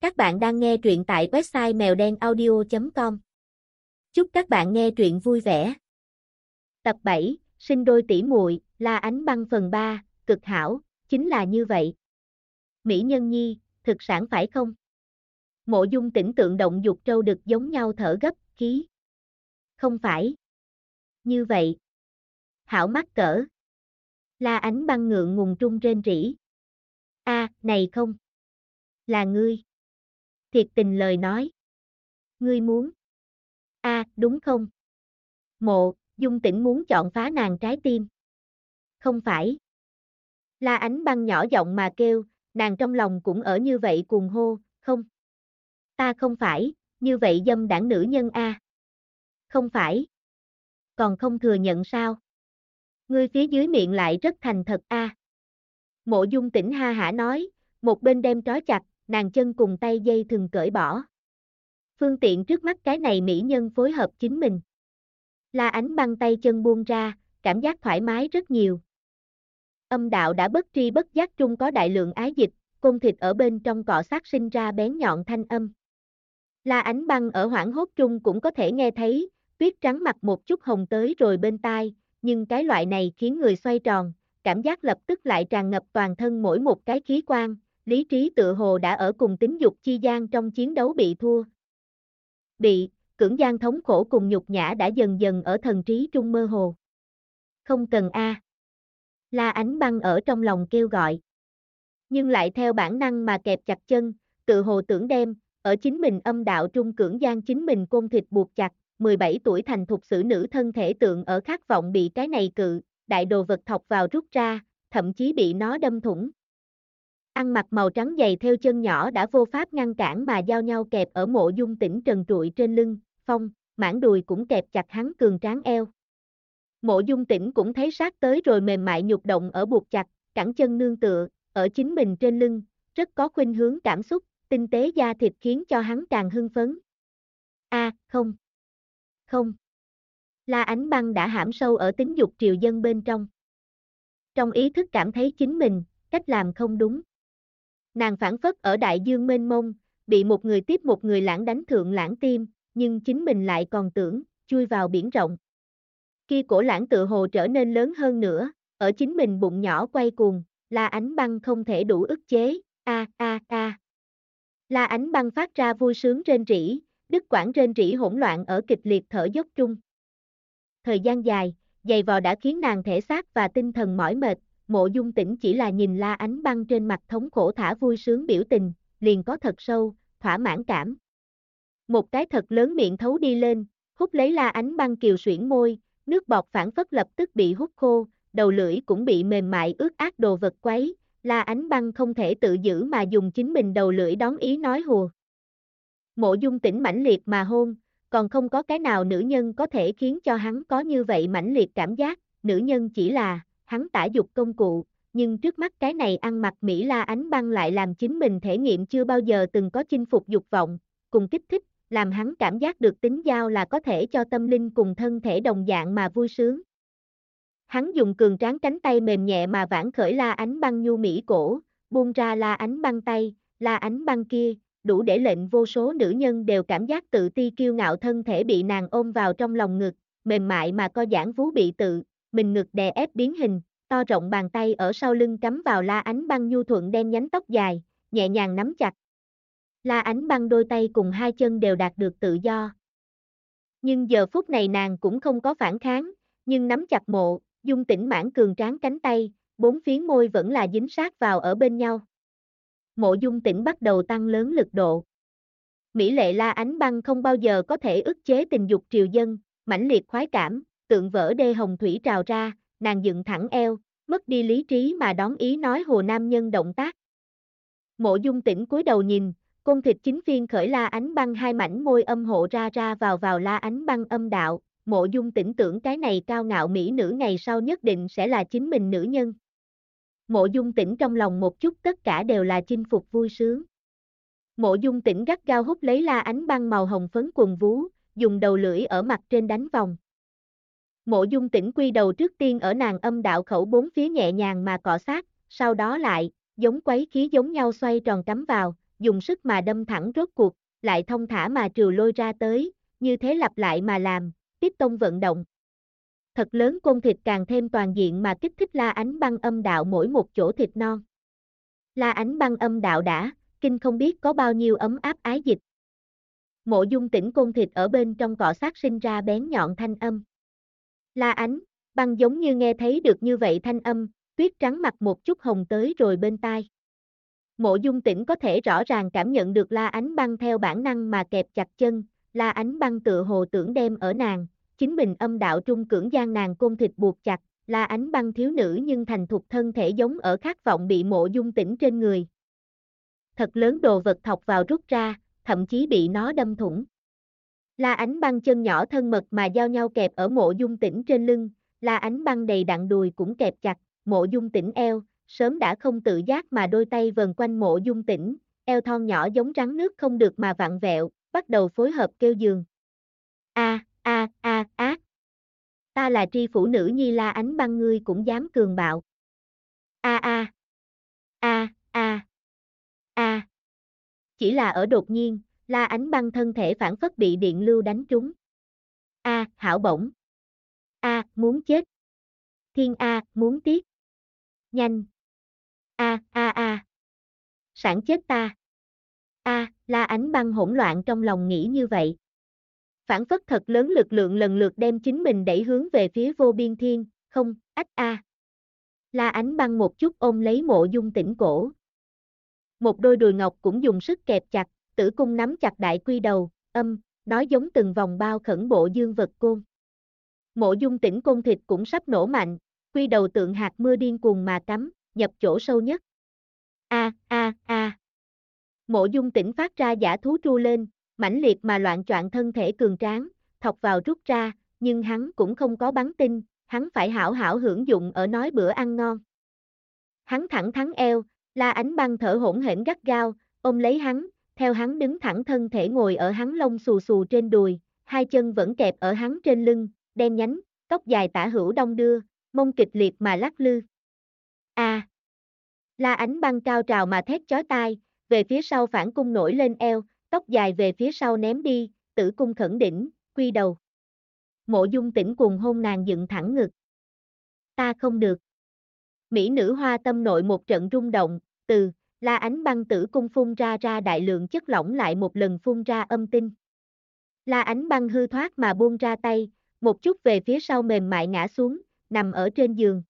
Các bạn đang nghe truyện tại website mèo đen audio.com. Chúc các bạn nghe truyện vui vẻ. Tập 7, sinh đôi tỷ muội, La Ánh Băng phần 3, cực hảo, chính là như vậy. Mỹ Nhân Nhi, thực sản phải không? Mộ Dung tỉnh tượng động dục trâu đực giống nhau thở gấp, khí. Không phải. Như vậy. Hảo mắc cỡ. La Ánh Băng ngượng ngùng trung trên rỉ. A, này không. Là ngươi thiệt tình lời nói. Ngươi muốn? a đúng không? Mộ, dung tỉnh muốn chọn phá nàng trái tim. Không phải. La ánh băng nhỏ giọng mà kêu, nàng trong lòng cũng ở như vậy cuồng hô, không. Ta không phải, như vậy dâm đảng nữ nhân a. Không phải. Còn không thừa nhận sao? Ngươi phía dưới miệng lại rất thành thật a. Mộ dung tỉnh ha hả nói, một bên đem trói chặt, nàng chân cùng tay dây thừng cởi bỏ. Phương tiện trước mắt cái này mỹ nhân phối hợp chính mình. La ánh băng tay chân buông ra, cảm giác thoải mái rất nhiều. Âm đạo đã bất tri bất giác trung có đại lượng ái dịch, cung thịt ở bên trong cọ sát sinh ra bén nhọn thanh âm. La ánh băng ở hoảng hốt trung cũng có thể nghe thấy, tuyết trắng mặt một chút hồng tới rồi bên tai, nhưng cái loại này khiến người xoay tròn, cảm giác lập tức lại tràn ngập toàn thân mỗi một cái khí quan, lý trí tự hồ đã ở cùng tính dục chi gian trong chiến đấu bị thua. Bị, cưỡng gian thống khổ cùng nhục nhã đã dần dần ở thần trí trung mơ hồ. Không cần a. La ánh băng ở trong lòng kêu gọi. Nhưng lại theo bản năng mà kẹp chặt chân, tự hồ tưởng đem, ở chính mình âm đạo trung cưỡng gian chính mình côn thịt buộc chặt, 17 tuổi thành thục xử nữ thân thể tượng ở khát vọng bị cái này cự, đại đồ vật thọc vào rút ra, thậm chí bị nó đâm thủng ăn mặc màu trắng dày theo chân nhỏ đã vô pháp ngăn cản mà giao nhau kẹp ở mộ dung tỉnh trần trụi trên lưng, phong, mảng đùi cũng kẹp chặt hắn cường tráng eo. Mộ dung tỉnh cũng thấy sát tới rồi mềm mại nhục động ở buộc chặt, cẳng chân nương tựa, ở chính mình trên lưng, rất có khuynh hướng cảm xúc, tinh tế da thịt khiến cho hắn càng hưng phấn. A, không. Không. La ánh băng đã hãm sâu ở tính dục triều dân bên trong. Trong ý thức cảm thấy chính mình, cách làm không đúng. Nàng phản phất ở đại dương mênh mông, bị một người tiếp một người lãng đánh thượng lãng tim, nhưng chính mình lại còn tưởng, chui vào biển rộng. khi cổ lãng tự hồ trở nên lớn hơn nữa, ở chính mình bụng nhỏ quay cuồng, la ánh băng không thể đủ ức chế, a a a. La ánh băng phát ra vui sướng trên rỉ, đứt quãng trên rỉ hỗn loạn ở kịch liệt thở dốc trung. Thời gian dài, dày vò đã khiến nàng thể xác và tinh thần mỏi mệt, Mộ dung tỉnh chỉ là nhìn la ánh băng trên mặt thống khổ thả vui sướng biểu tình, liền có thật sâu, thỏa mãn cảm. Một cái thật lớn miệng thấu đi lên, hút lấy la ánh băng kiều suyễn môi, nước bọt phản phất lập tức bị hút khô, đầu lưỡi cũng bị mềm mại ướt át đồ vật quấy, la ánh băng không thể tự giữ mà dùng chính mình đầu lưỡi đón ý nói hùa. Mộ dung tỉnh mãnh liệt mà hôn, còn không có cái nào nữ nhân có thể khiến cho hắn có như vậy mãnh liệt cảm giác, nữ nhân chỉ là hắn tả dục công cụ, nhưng trước mắt cái này ăn mặc Mỹ La ánh băng lại làm chính mình thể nghiệm chưa bao giờ từng có chinh phục dục vọng, cùng kích thích, làm hắn cảm giác được tính giao là có thể cho tâm linh cùng thân thể đồng dạng mà vui sướng. Hắn dùng cường tráng cánh tay mềm nhẹ mà vãn khởi La ánh băng nhu mỹ cổ, buông ra La ánh băng tay, La ánh băng kia, đủ để lệnh vô số nữ nhân đều cảm giác tự ti kiêu ngạo thân thể bị nàng ôm vào trong lòng ngực, mềm mại mà co giãn vú bị tự, mình ngực đè ép biến hình, to rộng bàn tay ở sau lưng cắm vào la ánh băng nhu thuận đen nhánh tóc dài, nhẹ nhàng nắm chặt. La ánh băng đôi tay cùng hai chân đều đạt được tự do. Nhưng giờ phút này nàng cũng không có phản kháng, nhưng nắm chặt mộ, dung tỉnh mãn cường tráng cánh tay, bốn phiến môi vẫn là dính sát vào ở bên nhau. Mộ dung tỉnh bắt đầu tăng lớn lực độ. Mỹ lệ la ánh băng không bao giờ có thể ức chế tình dục triều dân, mãnh liệt khoái cảm, tượng vỡ đê hồng thủy trào ra, nàng dựng thẳng eo, mất đi lý trí mà đón ý nói hồ nam nhân động tác. Mộ dung tỉnh cúi đầu nhìn, côn thịt chính phiên khởi la ánh băng hai mảnh môi âm hộ ra ra vào vào la ánh băng âm đạo, mộ dung tỉnh tưởng cái này cao ngạo mỹ nữ ngày sau nhất định sẽ là chính mình nữ nhân. Mộ dung tỉnh trong lòng một chút tất cả đều là chinh phục vui sướng. Mộ dung tỉnh gắt gao hút lấy la ánh băng màu hồng phấn quần vú, dùng đầu lưỡi ở mặt trên đánh vòng. Mộ dung tỉnh quy đầu trước tiên ở nàng âm đạo khẩu bốn phía nhẹ nhàng mà cọ sát, sau đó lại, giống quấy khí giống nhau xoay tròn cắm vào, dùng sức mà đâm thẳng rốt cuộc, lại thông thả mà trừ lôi ra tới, như thế lặp lại mà làm, tiếp tông vận động. Thật lớn côn thịt càng thêm toàn diện mà kích thích la ánh băng âm đạo mỗi một chỗ thịt non. La ánh băng âm đạo đã, kinh không biết có bao nhiêu ấm áp ái dịch. Mộ dung tỉnh côn thịt ở bên trong cọ sát sinh ra bén nhọn thanh âm. La ánh, băng giống như nghe thấy được như vậy thanh âm, tuyết trắng mặt một chút hồng tới rồi bên tai. Mộ dung tỉnh có thể rõ ràng cảm nhận được la ánh băng theo bản năng mà kẹp chặt chân, la ánh băng tự hồ tưởng đem ở nàng, chính mình âm đạo trung cưỡng gian nàng côn thịt buộc chặt, la ánh băng thiếu nữ nhưng thành thục thân thể giống ở khát vọng bị mộ dung tỉnh trên người. Thật lớn đồ vật thọc vào rút ra, thậm chí bị nó đâm thủng. La ánh băng chân nhỏ thân mật mà giao nhau kẹp ở mộ dung tỉnh trên lưng, la ánh băng đầy đặn đùi cũng kẹp chặt, mộ dung tỉnh eo, sớm đã không tự giác mà đôi tay vần quanh mộ dung tỉnh, eo thon nhỏ giống rắn nước không được mà vặn vẹo, bắt đầu phối hợp kêu giường. A, a, a, a. Ta là tri phủ nữ nhi la ánh băng ngươi cũng dám cường bạo. A a. A, a. A. Chỉ là ở đột nhiên, la ánh băng thân thể phản phất bị điện lưu đánh trúng. A, hảo bổng. A, muốn chết. Thiên A, muốn tiếc. Nhanh. A, a a. Sản chết ta. A, la ánh băng hỗn loạn trong lòng nghĩ như vậy. Phản phất thật lớn lực lượng lần lượt đem chính mình đẩy hướng về phía vô biên thiên, không, ách a. La ánh băng một chút ôm lấy mộ dung tỉnh cổ. Một đôi đùi ngọc cũng dùng sức kẹp chặt, tử cung nắm chặt đại quy đầu, âm, nói giống từng vòng bao khẩn bộ dương vật côn. Mộ dung tỉnh côn thịt cũng sắp nổ mạnh, quy đầu tượng hạt mưa điên cuồng mà cắm, nhập chỗ sâu nhất. A a a. Mộ Dung Tỉnh phát ra giả thú tru lên, mãnh liệt mà loạn troạn thân thể cường tráng, thọc vào rút ra, nhưng hắn cũng không có bắn tinh, hắn phải hảo hảo hưởng dụng ở nói bữa ăn ngon. Hắn thẳng thắn eo, La Ánh Băng thở hỗn hển gắt gao, ôm lấy hắn, theo hắn đứng thẳng thân thể ngồi ở hắn lông xù xù trên đùi, hai chân vẫn kẹp ở hắn trên lưng, đen nhánh, tóc dài tả hữu đông đưa, mông kịch liệt mà lắc lư. A. La Ánh Băng cao trào mà thét chói tai, về phía sau phản cung nổi lên eo, tóc dài về phía sau ném đi, tử cung khẩn đỉnh, quy đầu. Mộ dung tỉnh cùng hôn nàng dựng thẳng ngực. Ta không được. Mỹ nữ hoa tâm nội một trận rung động, từ, la ánh băng tử cung phun ra ra đại lượng chất lỏng lại một lần phun ra âm tinh. La ánh băng hư thoát mà buông ra tay, một chút về phía sau mềm mại ngã xuống, nằm ở trên giường.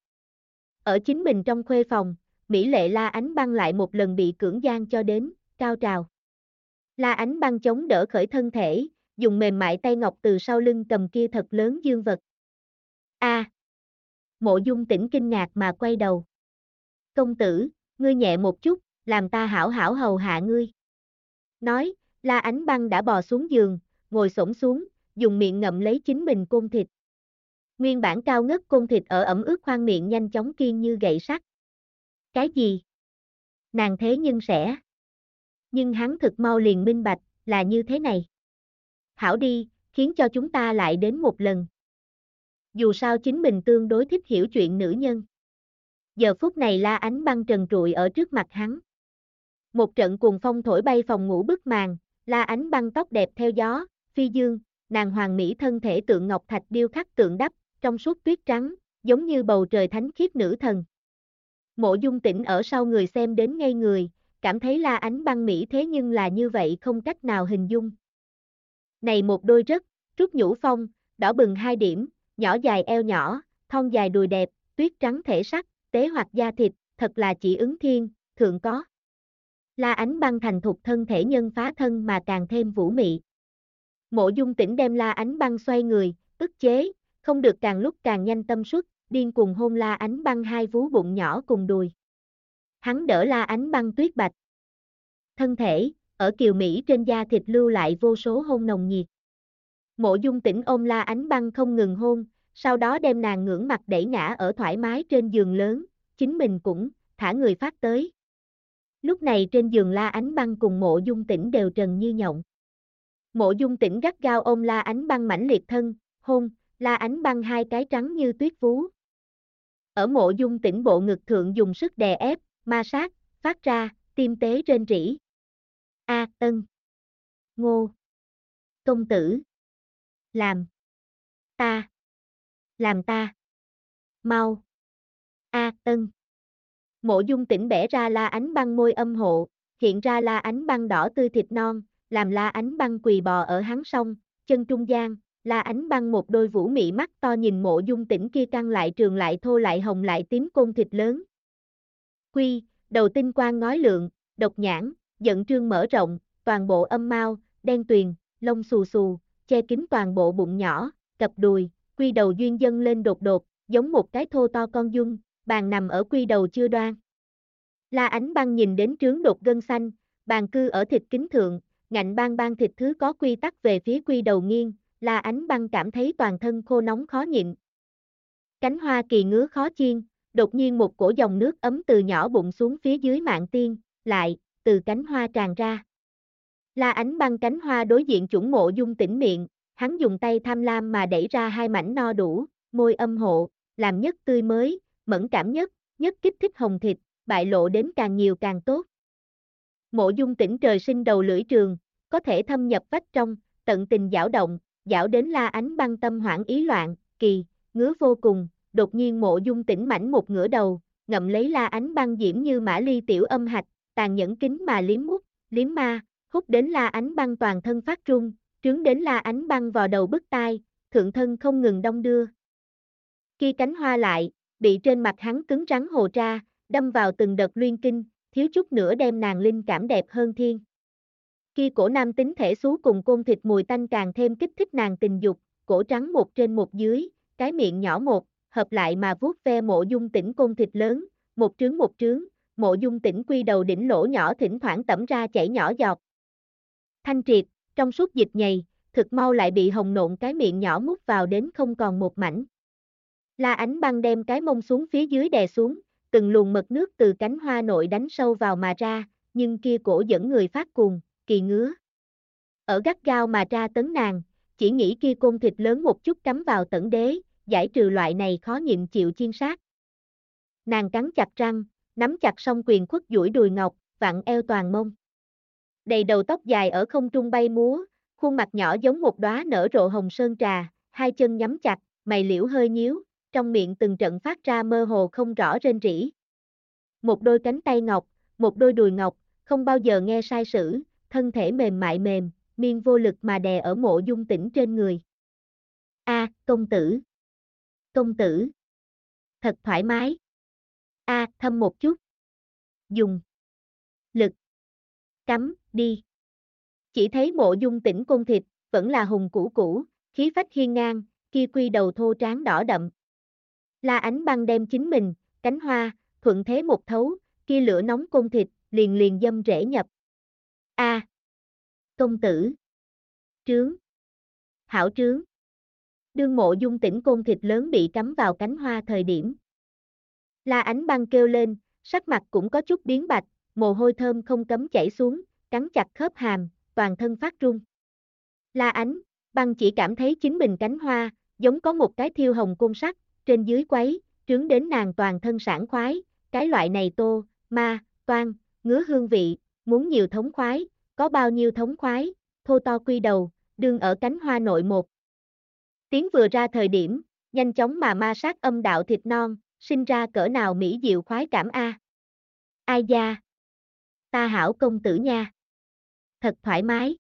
Ở chính mình trong khuê phòng, Mỹ lệ La Ánh Băng lại một lần bị cưỡng gian cho đến, cao trào. La Ánh Băng chống đỡ khởi thân thể, dùng mềm mại tay ngọc từ sau lưng cầm kia thật lớn dương vật. A. Mộ Dung tỉnh kinh ngạc mà quay đầu. Công tử, ngươi nhẹ một chút, làm ta hảo hảo hầu hạ ngươi. Nói, La Ánh Băng đã bò xuống giường, ngồi xổm xuống, dùng miệng ngậm lấy chính mình côn thịt. Nguyên bản cao ngất côn thịt ở ẩm ướt khoang miệng nhanh chóng kiên như gậy sắt. Cái gì? Nàng thế nhưng sẽ. Nhưng hắn thực mau liền minh bạch, là như thế này. Hảo đi, khiến cho chúng ta lại đến một lần. Dù sao chính mình tương đối thích hiểu chuyện nữ nhân. Giờ phút này la ánh băng trần trụi ở trước mặt hắn. Một trận cuồng phong thổi bay phòng ngủ bức màn, la ánh băng tóc đẹp theo gió, phi dương, nàng hoàng mỹ thân thể tượng ngọc thạch điêu khắc tượng đắp, trong suốt tuyết trắng, giống như bầu trời thánh khiết nữ thần. Mộ dung tỉnh ở sau người xem đến ngay người, cảm thấy la ánh băng mỹ thế nhưng là như vậy không cách nào hình dung. Này một đôi rất, trúc nhũ phong, đỏ bừng hai điểm, nhỏ dài eo nhỏ, thon dài đùi đẹp, tuyết trắng thể sắc, tế hoạt da thịt, thật là chỉ ứng thiên, thượng có. La ánh băng thành thục thân thể nhân phá thân mà càng thêm vũ mị. Mộ dung Tĩnh đem la ánh băng xoay người, ức chế, không được càng lúc càng nhanh tâm suất, điên cuồng hôn la ánh băng hai vú bụng nhỏ cùng đùi. Hắn đỡ la ánh băng tuyết bạch. Thân thể, ở kiều Mỹ trên da thịt lưu lại vô số hôn nồng nhiệt. Mộ dung Tĩnh ôm la ánh băng không ngừng hôn, sau đó đem nàng ngưỡng mặt đẩy ngã ở thoải mái trên giường lớn, chính mình cũng, thả người phát tới. Lúc này trên giường la ánh băng cùng mộ dung tỉnh đều trần như nhộng. Mộ dung tỉnh gắt gao ôm la ánh băng mãnh liệt thân, hôn, la ánh băng hai cái trắng như tuyết vú, ở mộ dung tỉnh bộ ngực thượng dùng sức đè ép, ma sát, phát ra, tim tế trên rỉ. A Tân. Ngô. Công tử. Làm. Ta. Làm ta. Mau. A Tân. Mộ dung tỉnh bẻ ra la ánh băng môi âm hộ, hiện ra la ánh băng đỏ tươi thịt non, làm la ánh băng quỳ bò ở hắn sông, chân trung gian, la ánh băng một đôi vũ mị mắt to nhìn mộ dung tỉnh kia căng lại trường lại thô lại hồng lại tím côn thịt lớn. Quy, đầu tinh quang ngói lượng, độc nhãn, giận trương mở rộng, toàn bộ âm mau, đen tuyền, lông xù xù, che kín toàn bộ bụng nhỏ, cặp đùi, quy đầu duyên dân lên đột đột, giống một cái thô to con dung, bàn nằm ở quy đầu chưa đoan. La ánh băng nhìn đến trướng đột gân xanh, bàn cư ở thịt kính thượng, ngạnh bang bang thịt thứ có quy tắc về phía quy đầu nghiêng, La ánh băng cảm thấy toàn thân khô nóng khó nhịn. Cánh hoa kỳ ngứa khó chiên, đột nhiên một cổ dòng nước ấm từ nhỏ bụng xuống phía dưới mạng tiên, lại, từ cánh hoa tràn ra. La ánh băng cánh hoa đối diện chủng mộ dung tỉnh miệng, hắn dùng tay tham lam mà đẩy ra hai mảnh no đủ, môi âm hộ, làm nhất tươi mới, mẫn cảm nhất, nhất kích thích hồng thịt, bại lộ đến càng nhiều càng tốt. Mộ dung tỉnh trời sinh đầu lưỡi trường, có thể thâm nhập vách trong, tận tình giảo động, giảo đến la ánh băng tâm hoảng ý loạn, kỳ, ngứa vô cùng, đột nhiên mộ dung tỉnh mảnh một ngửa đầu, ngậm lấy la ánh băng diễm như mã ly tiểu âm hạch, tàn nhẫn kính mà liếm mút, liếm ma, hút đến la ánh băng toàn thân phát trung, trướng đến la ánh băng vào đầu bức tai, thượng thân không ngừng đông đưa. Khi cánh hoa lại, bị trên mặt hắn cứng rắn hồ ra, đâm vào từng đợt luyên kinh, thiếu chút nữa đem nàng linh cảm đẹp hơn thiên. Khi cổ nam tính thể xú cùng côn thịt mùi tanh càng thêm kích thích nàng tình dục, cổ trắng một trên một dưới, cái miệng nhỏ một, hợp lại mà vuốt ve mộ dung tỉnh côn thịt lớn, một trướng một trướng, mộ dung tỉnh quy đầu đỉnh lỗ nhỏ thỉnh thoảng tẩm ra chảy nhỏ giọt. Thanh triệt, trong suốt dịch nhầy, thực mau lại bị hồng nộn cái miệng nhỏ mút vào đến không còn một mảnh. La ánh băng đem cái mông xuống phía dưới đè xuống, từng luồng mật nước từ cánh hoa nội đánh sâu vào mà ra, nhưng kia cổ dẫn người phát cuồng, kỳ ngứa. Ở gắt gao mà ra tấn nàng, chỉ nghĩ kia côn thịt lớn một chút cắm vào tẩn đế, giải trừ loại này khó nhịn chịu chiên sát. Nàng cắn chặt răng, nắm chặt song quyền khuất duỗi đùi ngọc, vặn eo toàn mông. Đầy đầu tóc dài ở không trung bay múa, khuôn mặt nhỏ giống một đóa nở rộ hồng sơn trà, hai chân nhắm chặt, mày liễu hơi nhíu, trong miệng từng trận phát ra mơ hồ không rõ rên rỉ. Một đôi cánh tay ngọc, một đôi đùi ngọc, không bao giờ nghe sai sử, thân thể mềm mại mềm, miên vô lực mà đè ở mộ dung tỉnh trên người. A, công tử. Công tử. Thật thoải mái. A, thâm một chút. Dùng. Lực. Cắm, đi. Chỉ thấy mộ dung tỉnh côn thịt, vẫn là hùng cũ cũ, khí phách hiên ngang, kia quy đầu thô tráng đỏ đậm, La ánh băng đem chính mình, cánh hoa, thuận thế một thấu, kia lửa nóng côn thịt, liền liền dâm rễ nhập. A. Công tử. Trướng. Hảo trướng. Đương mộ dung tỉnh côn thịt lớn bị cắm vào cánh hoa thời điểm. La ánh băng kêu lên, sắc mặt cũng có chút biến bạch, mồ hôi thơm không cấm chảy xuống, cắn chặt khớp hàm, toàn thân phát run. La ánh, băng chỉ cảm thấy chính mình cánh hoa, giống có một cái thiêu hồng côn sắt, trên dưới quấy, trướng đến nàng toàn thân sản khoái, cái loại này tô, ma, toan, ngứa hương vị, muốn nhiều thống khoái, có bao nhiêu thống khoái, thô to quy đầu, đương ở cánh hoa nội một. Tiếng vừa ra thời điểm, nhanh chóng mà ma sát âm đạo thịt non, sinh ra cỡ nào mỹ diệu khoái cảm a. Ai da? Ta hảo công tử nha. Thật thoải mái.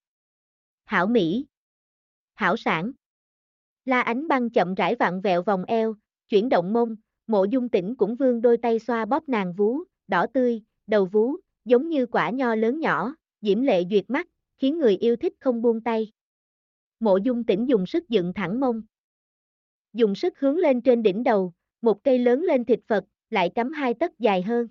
Hảo mỹ. Hảo sản. La ánh băng chậm rãi vặn vẹo vòng eo, chuyển động mông, mộ dung tỉnh cũng vương đôi tay xoa bóp nàng vú, đỏ tươi, đầu vú, giống như quả nho lớn nhỏ, diễm lệ duyệt mắt, khiến người yêu thích không buông tay. Mộ dung tỉnh dùng sức dựng thẳng mông. Dùng sức hướng lên trên đỉnh đầu, một cây lớn lên thịt Phật, lại cắm hai tấc dài hơn.